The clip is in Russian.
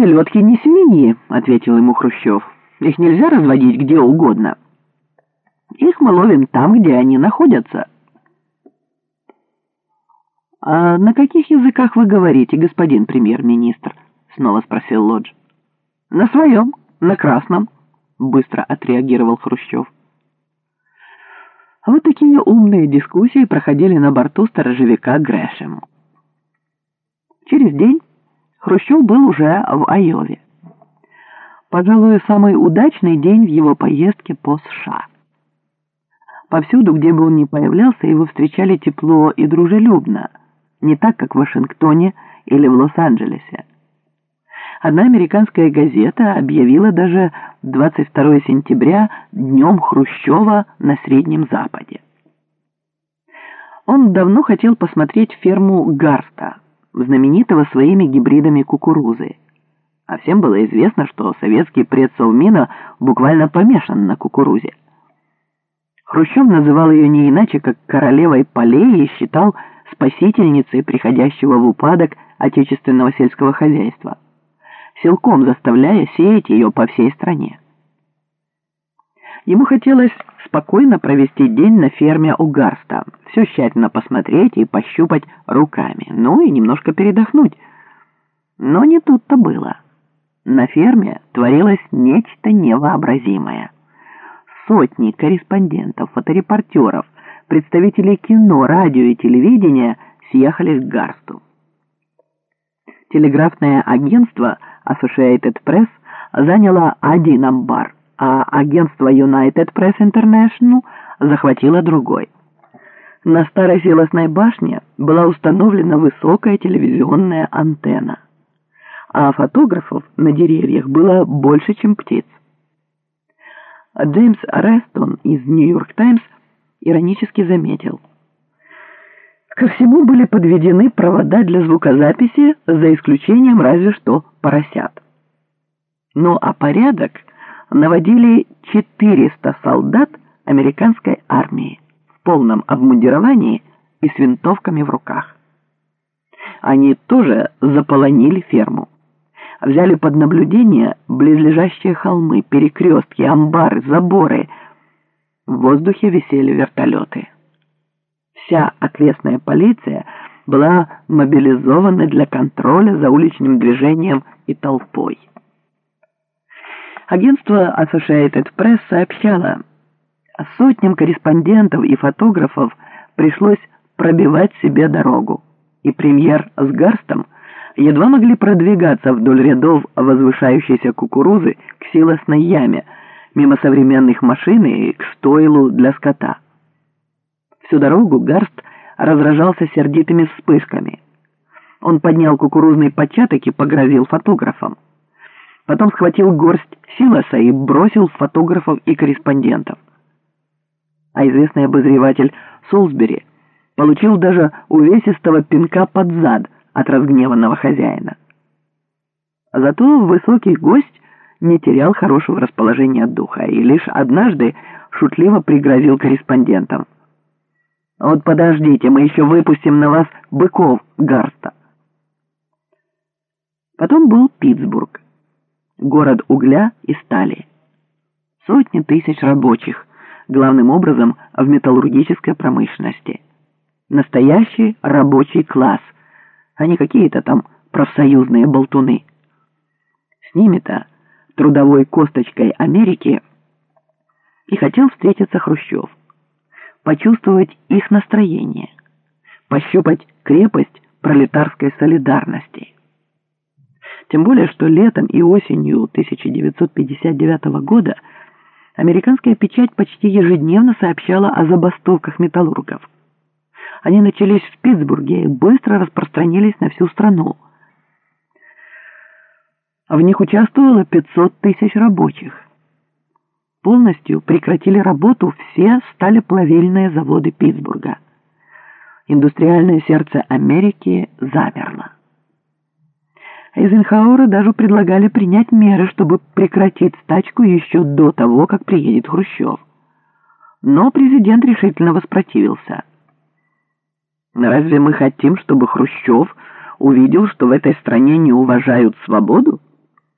селедки не свиньи», — ответил ему Хрущев. «Их нельзя разводить где угодно. Их мы ловим там, где они находятся». «А на каких языках вы говорите, господин премьер-министр?» — снова спросил Лодж. «На своем, на красном», — быстро отреагировал Хрущев. Вот такие умные дискуссии проходили на борту сторожевика Грэшем. Через день Хрущев был уже в Айове. Пожалуй, самый удачный день в его поездке по США. Повсюду, где бы он ни появлялся, его встречали тепло и дружелюбно, не так, как в Вашингтоне или в Лос-Анджелесе. Одна американская газета объявила даже 22 сентября Днем Хрущева на Среднем Западе. Он давно хотел посмотреть ферму Гарста, знаменитого своими гибридами кукурузы. А всем было известно, что советский предсовмина буквально помешан на кукурузе. Хрущев называл ее не иначе, как королевой полей и считал спасительницей приходящего в упадок отечественного сельского хозяйства силком заставляя сеять ее по всей стране. Ему хотелось спокойно провести день на ферме у Гарста, все тщательно посмотреть и пощупать руками, ну и немножко передохнуть. Но не тут-то было. На ферме творилось нечто невообразимое. Сотни корреспондентов, фоторепортеров, представителей кино, радио и телевидения съехались к Гарсту. Телеграфное агентство Associated Press заняло один амбар, а агентство United Press International захватило другой. На старой силосной башне была установлена высокая телевизионная антенна, а фотографов на деревьях было больше, чем птиц. Джеймс Рестон из «Нью-Йорк Таймс» иронически заметил – Ко всему были подведены провода для звукозаписи, за исключением разве что поросят. Ну а порядок наводили 400 солдат американской армии в полном обмундировании и с винтовками в руках. Они тоже заполонили ферму. Взяли под наблюдение близлежащие холмы, перекрестки, амбары, заборы. В воздухе висели вертолеты вся окрестная полиция была мобилизована для контроля за уличным движением и толпой. Агентство Associated Press сообщало, сотням корреспондентов и фотографов пришлось пробивать себе дорогу, и премьер с Гарстом едва могли продвигаться вдоль рядов возвышающейся кукурузы к силосной яме, мимо современных машин и к стойлу для скота. Всю дорогу Гарст разражался сердитыми вспышками. Он поднял кукурузный початок и погрозил фотографам. Потом схватил горсть силоса и бросил фотографов и корреспондентов. А известный обозреватель Солсбери получил даже увесистого пинка под зад от разгневанного хозяина. Зато высокий гость не терял хорошего расположения духа и лишь однажды шутливо пригрозил корреспондентам. Вот подождите, мы еще выпустим на вас быков Гарста. Потом был Питтсбург, город угля и стали. Сотни тысяч рабочих, главным образом в металлургической промышленности. Настоящий рабочий класс, а не какие-то там профсоюзные болтуны. С ними-то, трудовой косточкой Америки, и хотел встретиться Хрущев почувствовать их настроение, пощупать крепость пролетарской солидарности. Тем более, что летом и осенью 1959 года американская печать почти ежедневно сообщала о забастовках металлургов. Они начались в Питтсбурге и быстро распространились на всю страну. В них участвовало 500 тысяч рабочих полностью прекратили работу все сталеплавильные заводы Питтсбурга. Индустриальное сердце Америки замерло. Эйзенхауэру даже предлагали принять меры, чтобы прекратить стачку еще до того, как приедет Хрущев. Но президент решительно воспротивился. Разве мы хотим, чтобы Хрущев увидел, что в этой стране не уважают свободу?